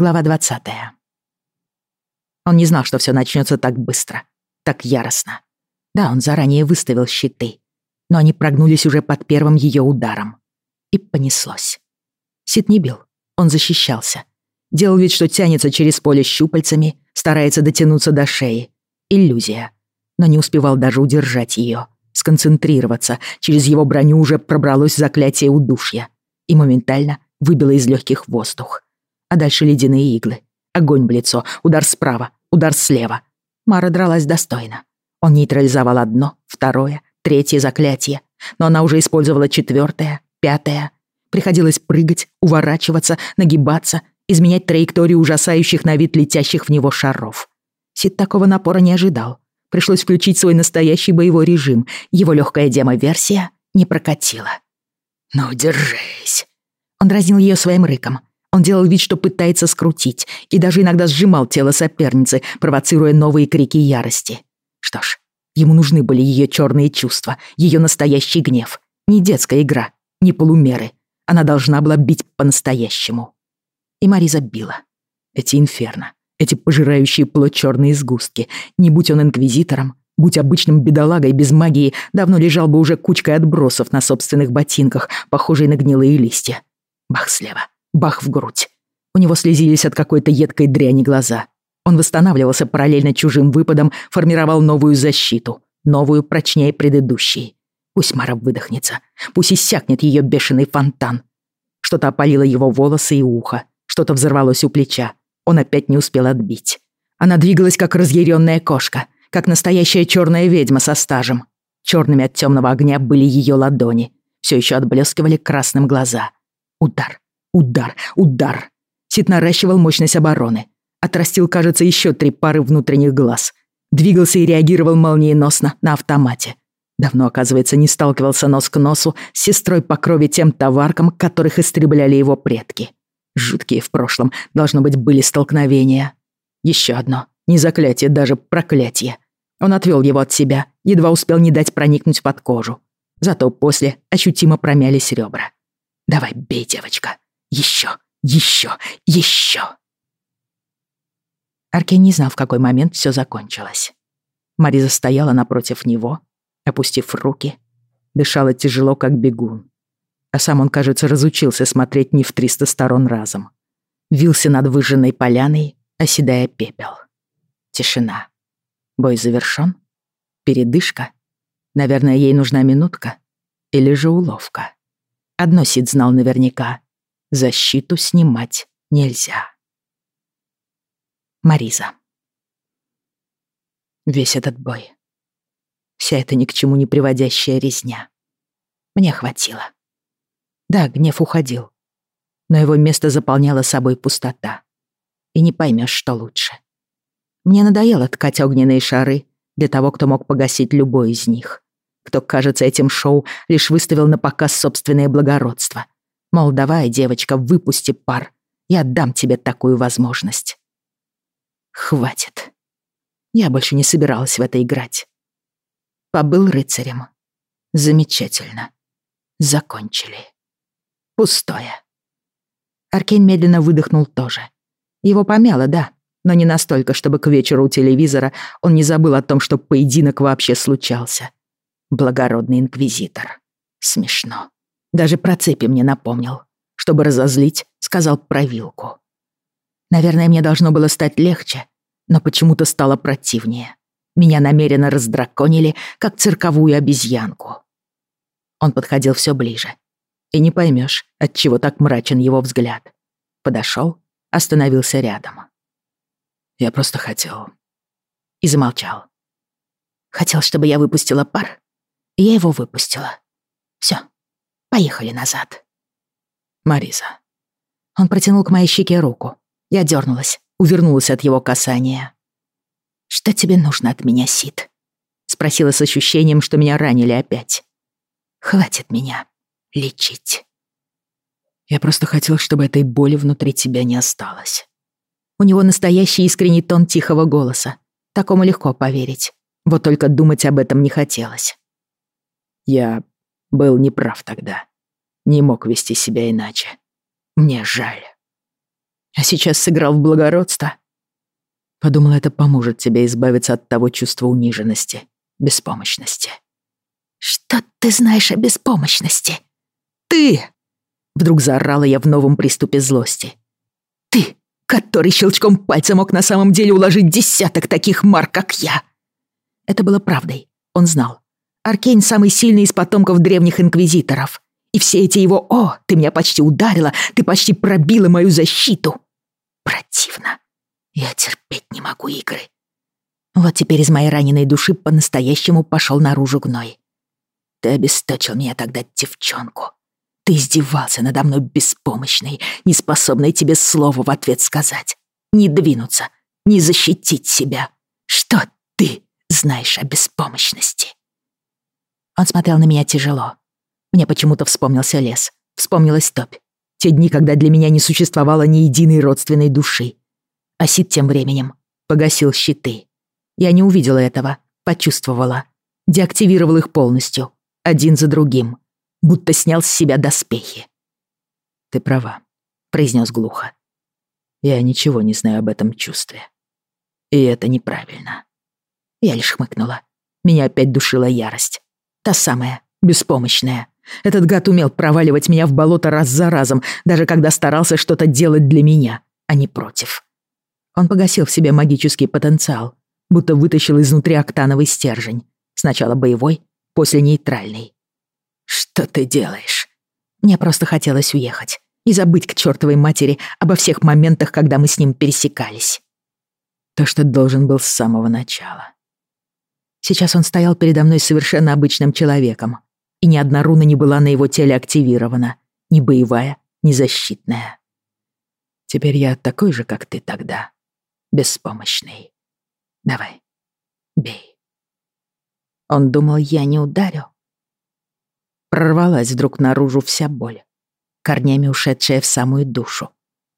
Глава 20. Он не знал, что все начнется так быстро, так яростно. Да, он заранее выставил щиты, но они прогнулись уже под первым ее ударом. И понеслось. Сид не бил, он защищался. Делал вид, что тянется через поле щупальцами, старается дотянуться до шеи. Иллюзия. Но не успевал даже удержать ее, сконцентрироваться. Через его броню уже пробралось заклятие удушья и моментально выбило из легких воздух а дальше ледяные иглы. Огонь в лицо, удар справа, удар слева. Мара дралась достойно. Он нейтрализовал одно, второе, третье заклятие, но она уже использовала четвертое, пятое. Приходилось прыгать, уворачиваться, нагибаться, изменять траекторию ужасающих на вид летящих в него шаров. Сид такого напора не ожидал. Пришлось включить свой настоящий боевой режим. Его легкая демо-версия не прокатила. «Ну, держись!» Он дразнил ее своим рыком, он делал вид, что пытается скрутить, и даже иногда сжимал тело соперницы, провоцируя новые крики ярости. Что ж, ему нужны были ее черные чувства, ее настоящий гнев. Не детская игра, не полумеры. Она должна была бить по-настоящему. И Мариза била. Эти инферно, эти пожирающие плоть черные сгустки. Не будь он инквизитором, будь обычным бедолагой без магии, давно лежал бы уже кучкой отбросов на собственных ботинках, похожей на гнилые листья. Бах слева, Бах в грудь. У него слезились от какой-то едкой дряни глаза. Он восстанавливался параллельно чужим выпадом, формировал новую защиту, новую прочнее предыдущей. Пусть Мара выдохнется, пусть иссякнет ее бешеный фонтан. Что-то опалило его волосы и ухо, что-то взорвалось у плеча. Он опять не успел отбить. Она двигалась, как разъяренная кошка, как настоящая черная ведьма со стажем. Черными от темного огня были ее ладони. Все еще отблескивали красным глаза. Удар. Удар, удар. Сид наращивал мощность обороны. Отрастил, кажется, еще три пары внутренних глаз. Двигался и реагировал молниеносно на автомате. Давно, оказывается, не сталкивался нос к носу с сестрой по крови тем товаркам, которых истребляли его предки. Жуткие в прошлом, должно быть, были столкновения. Еще одно. Не заклятие, даже проклятие. Он отвел его от себя, едва успел не дать проникнуть под кожу. Зато после ощутимо промялись ребра. «Давай, бей, девочка. Еще, еще, еще. Аркен не знал, в какой момент все закончилось. Мариза стояла напротив него, опустив руки, дышала тяжело, как бегун. А сам он, кажется, разучился смотреть не в триста сторон разом. Вился над выжженной поляной, оседая пепел. Тишина. Бой завершён? Передышка? Наверное, ей нужна минутка? Или же уловка? Одно Сид знал наверняка. Защиту снимать нельзя. Мариза. Весь этот бой. Вся эта ни к чему не приводящая резня. Мне хватило. Да, гнев уходил. Но его место заполняла собой пустота. И не поймешь, что лучше. Мне надоело ткать огненные шары для того, кто мог погасить любой из них. Кто, кажется, этим шоу лишь выставил на показ собственное благородство — Мол, давай, девочка, выпусти пар. Я дам тебе такую возможность. Хватит. Я больше не собиралась в это играть. Побыл рыцарем. Замечательно. Закончили. Пустое. Аркейн медленно выдохнул тоже. Его помяло, да, но не настолько, чтобы к вечеру у телевизора он не забыл о том, что поединок вообще случался. Благородный инквизитор. Смешно. Даже про цепи мне напомнил. Чтобы разозлить, сказал про вилку. Наверное, мне должно было стать легче, но почему-то стало противнее. Меня намеренно раздраконили, как цирковую обезьянку. Он подходил все ближе. И не поймешь, от чего так мрачен его взгляд. Подошел, остановился рядом. Я просто хотел. И замолчал. Хотел, чтобы я выпустила пар. И я его выпустила. Все. Поехали назад. Мариза. Он протянул к моей щеке руку. Я дернулась, увернулась от его касания. «Что тебе нужно от меня, Сид?» Спросила с ощущением, что меня ранили опять. «Хватит меня лечить». Я просто хотел, чтобы этой боли внутри тебя не осталось. У него настоящий искренний тон тихого голоса. Такому легко поверить. Вот только думать об этом не хотелось. Я был неправ тогда. Не мог вести себя иначе. Мне жаль. А сейчас сыграл в благородство. Подумал, это поможет тебе избавиться от того чувства униженности, беспомощности. Что ты знаешь о беспомощности? Ты! Вдруг заорала я в новом приступе злости. Ты, который щелчком пальца мог на самом деле уложить десяток таких марк, как я. Это было правдой, он знал. Аркейн самый сильный из потомков древних инквизиторов. И все эти его «О, ты меня почти ударила, ты почти пробила мою защиту!» Противно. Я терпеть не могу игры. Вот теперь из моей раненой души по-настоящему пошел наружу гной. Ты обесточил меня тогда, девчонку. Ты издевался надо мной беспомощной, неспособной тебе слова в ответ сказать. Не двинуться, не защитить себя. Что ты знаешь о беспомощности?» Он смотрел на меня тяжело. Мне почему-то вспомнился лес, вспомнилась топь. Те дни, когда для меня не существовало ни единой родственной души. А Сид тем временем погасил щиты. Я не увидела этого, почувствовала. Деактивировал их полностью, один за другим, будто снял с себя доспехи. «Ты права», — произнес глухо. «Я ничего не знаю об этом чувстве. И это неправильно». Я лишь хмыкнула. Меня опять душила ярость. Та самая, беспомощная. Этот гад умел проваливать меня в болото раз за разом, даже когда старался что-то делать для меня, а не против. Он погасил в себе магический потенциал, будто вытащил изнутри октановый стержень. Сначала боевой, после нейтральный. «Что ты делаешь?» Мне просто хотелось уехать и забыть к чертовой матери обо всех моментах, когда мы с ним пересекались. То, что должен был с самого начала. Сейчас он стоял передо мной совершенно обычным человеком, и ни одна руна не была на его теле активирована, ни боевая, ни защитная. Теперь я такой же, как ты тогда, беспомощный. Давай, бей. Он думал, я не ударю. Прорвалась вдруг наружу вся боль, корнями ушедшая в самую душу,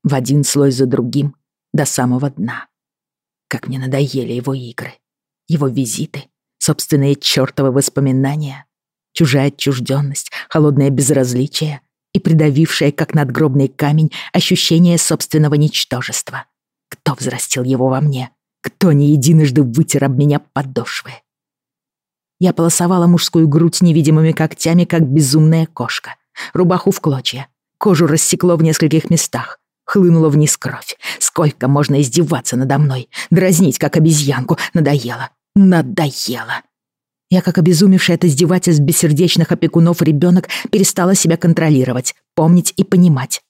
в один слой за другим, до самого дна. Как мне надоели его игры, его визиты, собственные чёртовы воспоминания, чужая отчужденность, холодное безразличие и придавившее, как надгробный камень, ощущение собственного ничтожества. Кто взрастил его во мне? Кто не единожды вытер об меня подошвы? Я полосовала мужскую грудь невидимыми когтями, как безумная кошка. Рубаху в клочья. Кожу рассекло в нескольких местах. Хлынула вниз кровь. Сколько можно издеваться надо мной? Дразнить, как обезьянку. Надоело. Надоело. Я, как обезумевшая от издевательств бессердечных опекунов ребенок, перестала себя контролировать, помнить и понимать.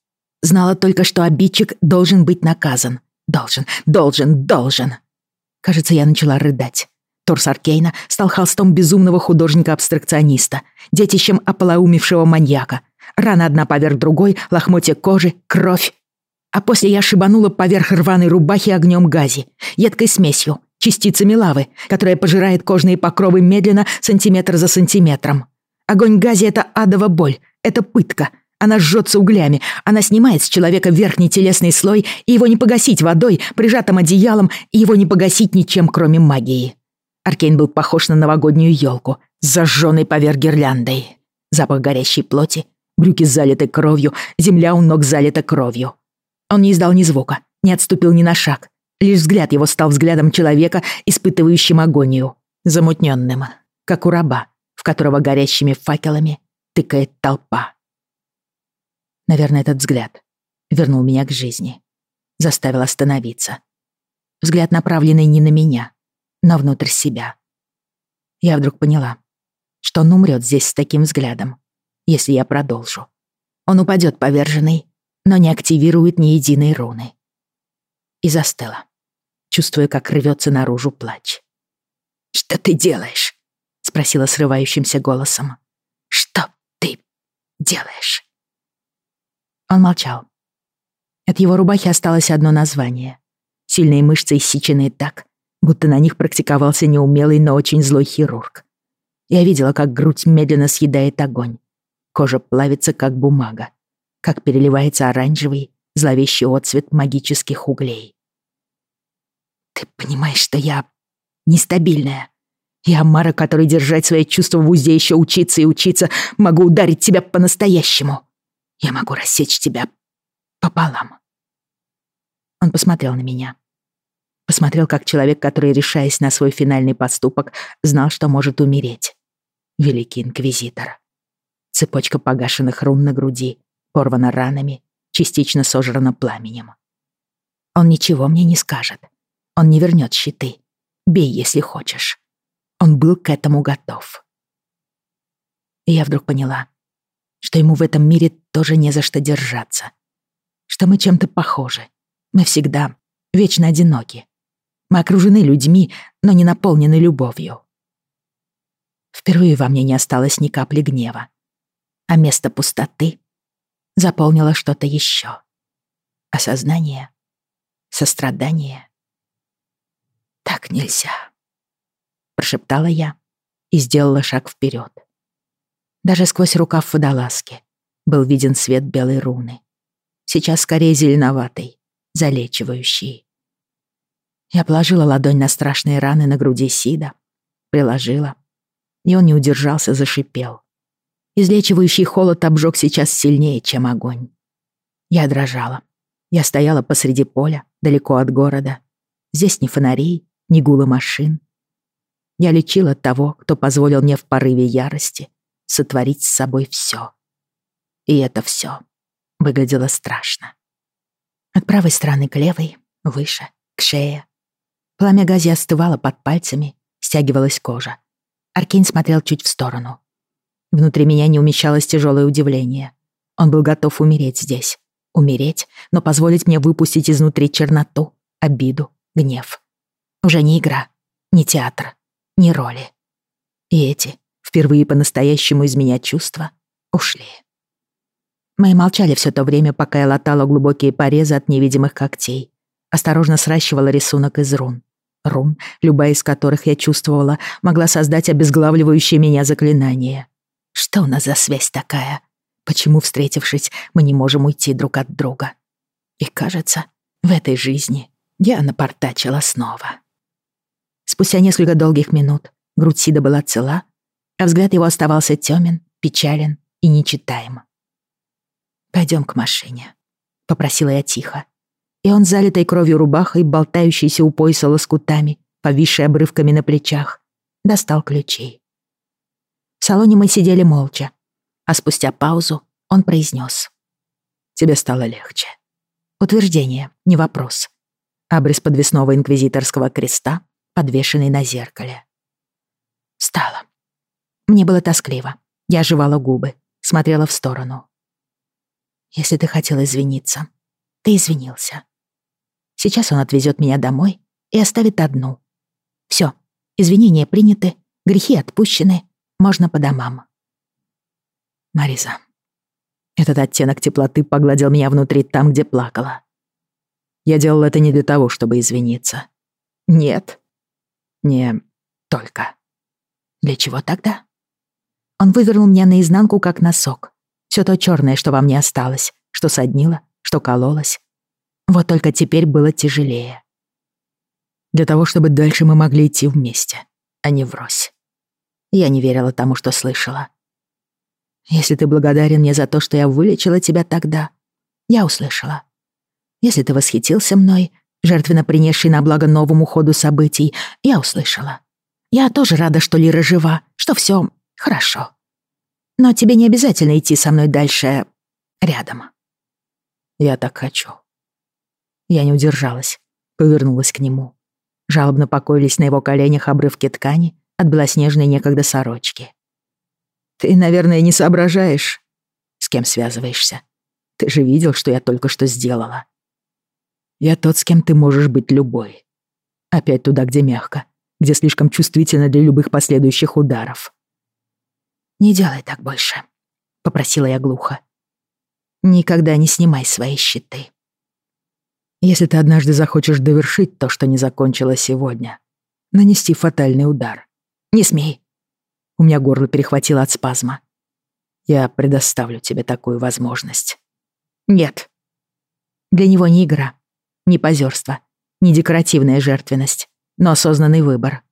Знала только, что обидчик должен быть наказан. Должен, должен, должен. Кажется, я начала рыдать. Торс Аркейна стал холстом безумного художника-абстракциониста, детищем ополоумевшего маньяка. Рана одна поверх другой, лохмотья кожи, кровь. А после я шибанула поверх рваной рубахи огнем гази, едкой смесью, частицами лавы, которая пожирает кожные покровы медленно, сантиметр за сантиметром. Огонь гази — это адова боль, это пытка. Она жжется углями, она снимает с человека верхний телесный слой, и его не погасить водой, прижатым одеялом, и его не погасить ничем, кроме магии. Аркейн был похож на новогоднюю елку, зажженной поверх гирляндой. Запах горящей плоти, брюки залиты кровью, земля у ног залита кровью. Он не издал ни звука, не отступил ни на шаг, Лишь взгляд его стал взглядом человека, испытывающим агонию, замутненным, как у раба, в которого горящими факелами тыкает толпа. Наверное, этот взгляд вернул меня к жизни, заставил остановиться. Взгляд, направленный не на меня, но внутрь себя. Я вдруг поняла, что он умрет здесь с таким взглядом, если я продолжу. Он упадет поверженный, но не активирует ни единой руны. И застыла чувствуя, как рвется наружу плач. «Что ты делаешь?» — спросила срывающимся голосом. «Что ты делаешь?» Он молчал. От его рубахи осталось одно название. Сильные мышцы иссечены так, будто на них практиковался неумелый, но очень злой хирург. Я видела, как грудь медленно съедает огонь. Кожа плавится, как бумага, как переливается оранжевый, зловещий отцвет магических углей. Ты понимаешь, что я нестабильная. Я Мара, который держать свои чувства в узде еще учиться и учиться, могу ударить тебя по-настоящему. Я могу рассечь тебя пополам. Он посмотрел на меня. Посмотрел, как человек, который, решаясь на свой финальный поступок, знал, что может умереть. Великий инквизитор. Цепочка погашенных рун на груди, порвана ранами, частично сожрана пламенем. Он ничего мне не скажет. Он не вернет щиты. Бей, если хочешь. Он был к этому готов. И я вдруг поняла, что ему в этом мире тоже не за что держаться. Что мы чем-то похожи. Мы всегда вечно одиноки. Мы окружены людьми, но не наполнены любовью. Впервые во мне не осталось ни капли гнева. А место пустоты заполнило что-то еще. Осознание, сострадание. Так нельзя прошептала я и сделала шаг вперед. Даже сквозь рукав водолазки был виден свет белой руны. Сейчас скорее зеленоватый, залечивающий. Я положила ладонь на страшные раны на груди Сида, приложила, и он не удержался, зашипел. Излечивающий холод обжег сейчас сильнее, чем огонь. Я дрожала. Я стояла посреди поля, далеко от города. Здесь ни фонарей, ни гула машин, я лечила того, кто позволил мне в порыве ярости сотворить с собой все. И это все выглядело страшно. От правой стороны к левой, выше, к шее. Пламя гази остывало под пальцами, стягивалась кожа. Аркейн смотрел чуть в сторону. Внутри меня не умещалось тяжелое удивление. Он был готов умереть здесь. Умереть, но позволить мне выпустить изнутри черноту, обиду, гнев. Уже не игра, не театр ни роли. И эти, впервые по-настоящему из меня чувства, ушли. Мы молчали все то время, пока я латала глубокие порезы от невидимых когтей. Осторожно сращивала рисунок из рун. Рун, любая из которых я чувствовала, могла создать обезглавливающее меня заклинание. Что у нас за связь такая? Почему, встретившись, мы не можем уйти друг от друга? И кажется, в этой жизни я напортачила снова. Спустя несколько долгих минут грудь Сида была цела, а взгляд его оставался тёмен, печален и нечитаем. «Пойдём к машине», — попросила я тихо. И он, залитой кровью рубахой, болтающийся у пояса лоскутами, повисший обрывками на плечах, достал ключи. В салоне мы сидели молча, а спустя паузу он произнёс: «Тебе стало легче». Утверждение, не вопрос. Абрис подвесного инквизиторского креста подвешенный на зеркале. Встала. Мне было тоскливо. Я жевала губы, смотрела в сторону. Если ты хотел извиниться, ты извинился. Сейчас он отвезет меня домой и оставит одну. Все, извинения приняты, грехи отпущены, можно по домам. Мариза. Этот оттенок теплоты погладил меня внутри там, где плакала. Я делал это не для того, чтобы извиниться. Нет, не только. Для чего тогда? Он вывернул меня наизнанку, как носок. Все то черное, что во мне осталось, что соднило, что кололось. Вот только теперь было тяжелее. Для того, чтобы дальше мы могли идти вместе, а не врозь. Я не верила тому, что слышала. Если ты благодарен мне за то, что я вылечила тебя тогда, я услышала. Если ты восхитился мной, жертвенно принесший на благо новому ходу событий, я услышала. Я тоже рада, что Лира жива, что все хорошо. Но тебе не обязательно идти со мной дальше рядом. Я так хочу. Я не удержалась, повернулась к нему. Жалобно покоились на его коленях обрывки ткани от белоснежной некогда сорочки. Ты, наверное, не соображаешь, с кем связываешься. Ты же видел, что я только что сделала. Я тот, с кем ты можешь быть любой. Опять туда, где мягко, где слишком чувствительно для любых последующих ударов. «Не делай так больше», — попросила я глухо. «Никогда не снимай свои щиты». Если ты однажды захочешь довершить то, что не закончила сегодня, нанести фатальный удар. Не смей. У меня горло перехватило от спазма. Я предоставлю тебе такую возможность. Нет. Для него не игра. Не позерство, не декоративная жертвенность, но осознанный выбор.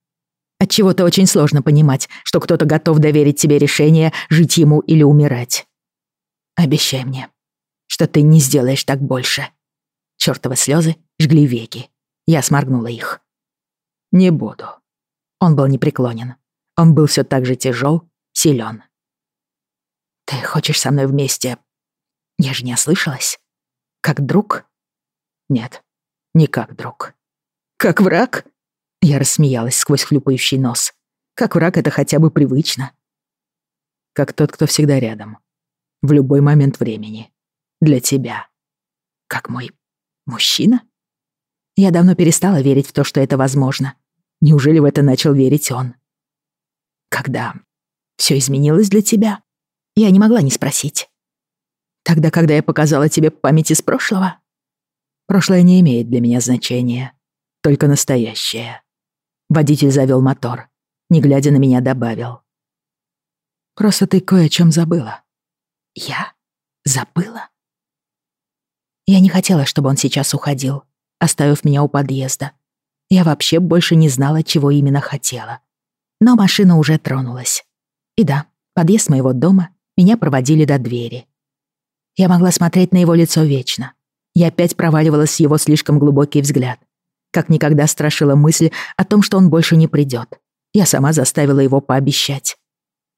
Отчего-то очень сложно понимать, что кто-то готов доверить тебе решение жить ему или умирать. Обещай мне, что ты не сделаешь так больше. Чёртовы слезы жгли веки. Я сморгнула их. «Не буду». Он был непреклонен. Он был все так же тяжел, силен. «Ты хочешь со мной вместе?» Я же не ослышалась. «Как друг?» «Нет, не как друг». «Как враг?» Я рассмеялась сквозь хлюпающий нос. «Как враг это хотя бы привычно». «Как тот, кто всегда рядом. В любой момент времени. Для тебя». «Как мой мужчина?» Я давно перестала верить в то, что это возможно. Неужели в это начал верить он? Когда все изменилось для тебя? Я не могла не спросить. Тогда, когда я показала тебе память из прошлого? Прошлое не имеет для меня значения, только настоящее. Водитель завел мотор, не глядя на меня добавил. Просто ты кое о чем забыла. Я? Забыла? Я не хотела, чтобы он сейчас уходил оставив меня у подъезда. Я вообще больше не знала, чего именно хотела. Но машина уже тронулась. И да, подъезд моего дома меня проводили до двери. Я могла смотреть на его лицо вечно. Я опять проваливалась в его слишком глубокий взгляд. Как никогда страшила мысль о том, что он больше не придет. Я сама заставила его пообещать.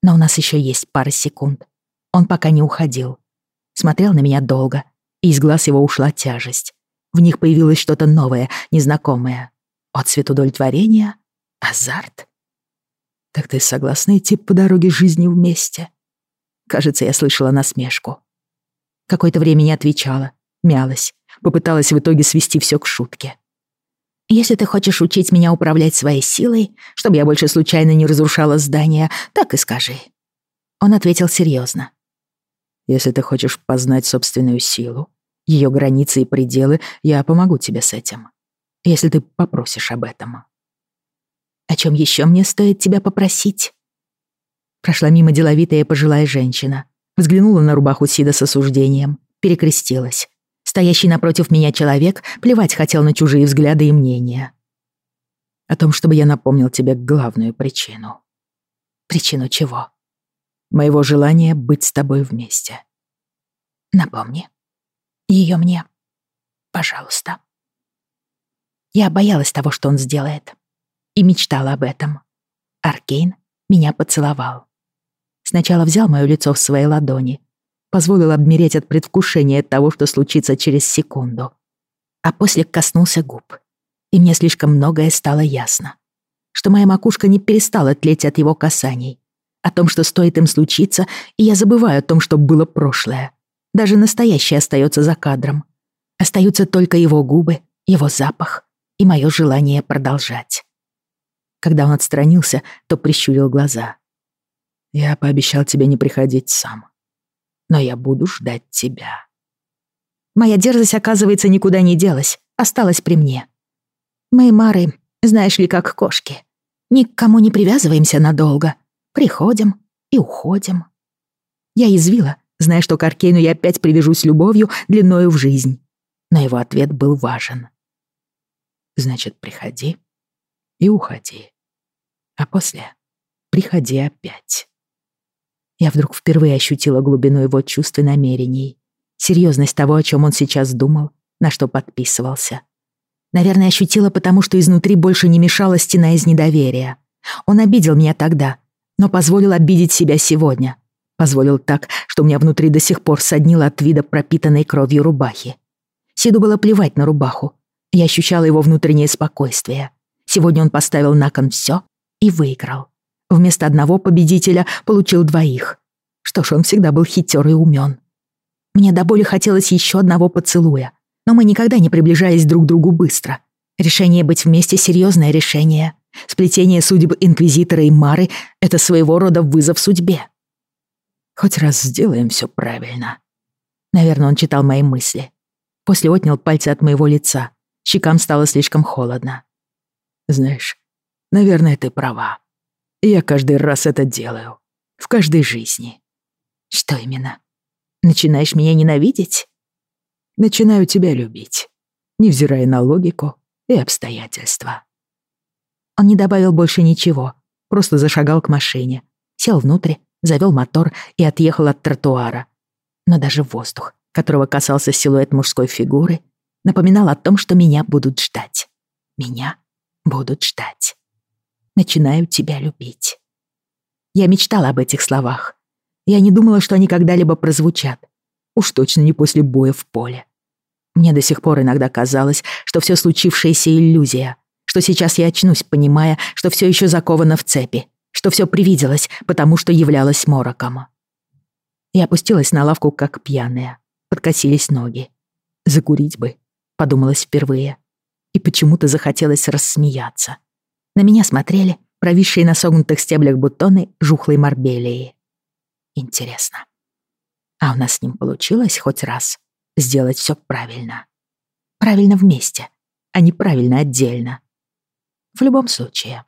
Но у нас еще есть пара секунд. Он пока не уходил. Смотрел на меня долго, и из глаз его ушла тяжесть. В них появилось что-то новое, незнакомое. Отцвет удовлетворения? Азарт? Так ты согласна идти по дороге жизни вместе? Кажется, я слышала насмешку. Какое-то время не отвечала, мялась, попыталась в итоге свести все к шутке. Если ты хочешь учить меня управлять своей силой, чтобы я больше случайно не разрушала здание, так и скажи. Он ответил серьезно. Если ты хочешь познать собственную силу, ее границы и пределы, я помогу тебе с этим. Если ты попросишь об этом. О чем еще мне стоит тебя попросить? Прошла мимо деловитая пожилая женщина. Взглянула на рубаху Сида с осуждением. Перекрестилась. Стоящий напротив меня человек плевать хотел на чужие взгляды и мнения. О том, чтобы я напомнил тебе главную причину. Причину чего? Моего желания быть с тобой вместе. Напомни ее мне. Пожалуйста. Я боялась того, что он сделает. И мечтала об этом. Аркейн меня поцеловал. Сначала взял мое лицо в свои ладони, позволил обмереть от предвкушения того, что случится через секунду. А после коснулся губ. И мне слишком многое стало ясно. Что моя макушка не перестала тлеть от его касаний. О том, что стоит им случиться, и я забываю о том, что было прошлое. Даже настоящее остается за кадром. Остаются только его губы, его запах и мое желание продолжать. Когда он отстранился, то прищурил глаза. «Я пообещал тебе не приходить сам. Но я буду ждать тебя». Моя дерзость, оказывается, никуда не делась, осталась при мне. Мы, Мары, знаешь ли, как кошки. Ни к кому не привязываемся надолго. Приходим и уходим. Я извила, зная, что к Аркейну я опять привяжусь любовью длиною в жизнь. Но его ответ был важен. «Значит, приходи и уходи. А после приходи опять». Я вдруг впервые ощутила глубину его чувств и намерений, серьезность того, о чем он сейчас думал, на что подписывался. Наверное, ощутила потому, что изнутри больше не мешала стена из недоверия. Он обидел меня тогда, но позволил обидеть себя сегодня, Позволил так, что у меня внутри до сих пор соднило от вида пропитанной кровью рубахи. Сиду было плевать на рубаху. Я ощущала его внутреннее спокойствие. Сегодня он поставил на кон все и выиграл. Вместо одного победителя получил двоих. Что ж, он всегда был хитер и умен. Мне до боли хотелось еще одного поцелуя, но мы никогда не приближались друг к другу быстро. Решение быть вместе — серьезное решение. Сплетение судеб Инквизитора и Мары — это своего рода вызов судьбе. Хоть раз сделаем все правильно. Наверное, он читал мои мысли. После отнял пальцы от моего лица. Щекам стало слишком холодно. Знаешь, наверное, ты права. Я каждый раз это делаю. В каждой жизни. Что именно? Начинаешь меня ненавидеть? Начинаю тебя любить, невзирая на логику и обстоятельства. Он не добавил больше ничего, просто зашагал к машине, сел внутрь завел мотор и отъехал от тротуара. Но даже воздух, которого касался силуэт мужской фигуры, напоминал о том, что меня будут ждать. Меня будут ждать. Начинаю тебя любить. Я мечтала об этих словах. Я не думала, что они когда-либо прозвучат. Уж точно не после боя в поле. Мне до сих пор иногда казалось, что все случившееся иллюзия, что сейчас я очнусь, понимая, что все еще заковано в цепи, что все привиделось, потому что являлось мороком. Я опустилась на лавку, как пьяная. Подкосились ноги. Закурить бы, подумалось впервые. И почему-то захотелось рассмеяться. На меня смотрели провисшие на согнутых стеблях бутоны жухлой морбелии. Интересно. А у нас с ним получилось хоть раз сделать все правильно. Правильно вместе, а не правильно отдельно. В любом случае,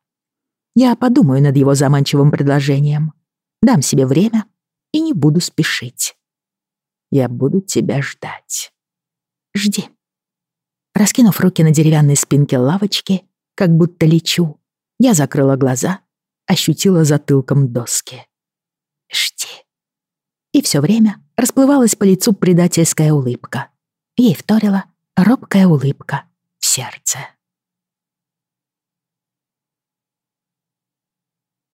я подумаю над его заманчивым предложением, дам себе время и не буду спешить. Я буду тебя ждать. Жди. Раскинув руки на деревянной спинке лавочки, как будто лечу, я закрыла глаза, ощутила затылком доски. Жди. И все время расплывалась по лицу предательская улыбка. Ей вторила робкая улыбка в сердце.